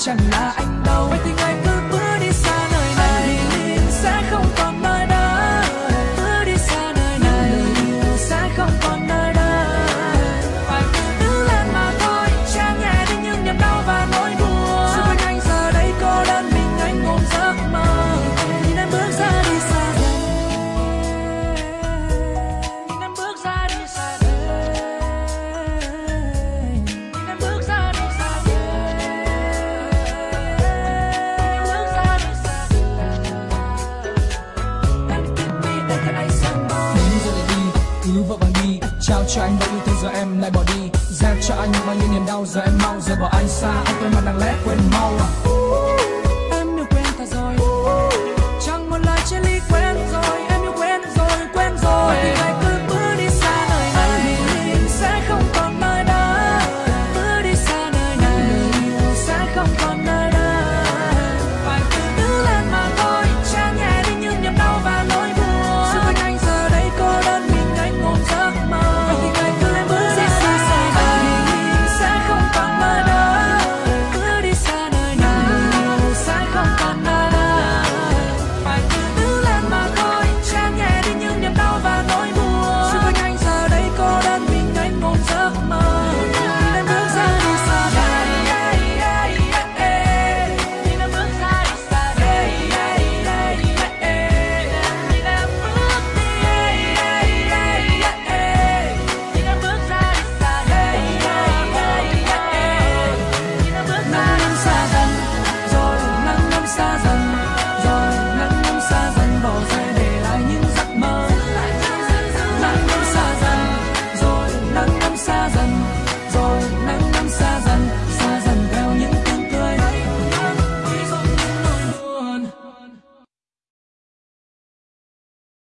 chẳng là anh đâu. Vậy tình anh cứ vội vàng đi. Trao cho anh bao yêu thương giờ em lại bỏ đi. Gieo cho anh bao nhiêu niềm đau giờ em mau rời bỏ anh xa. Anh quên mà đang lẽ quên mau à.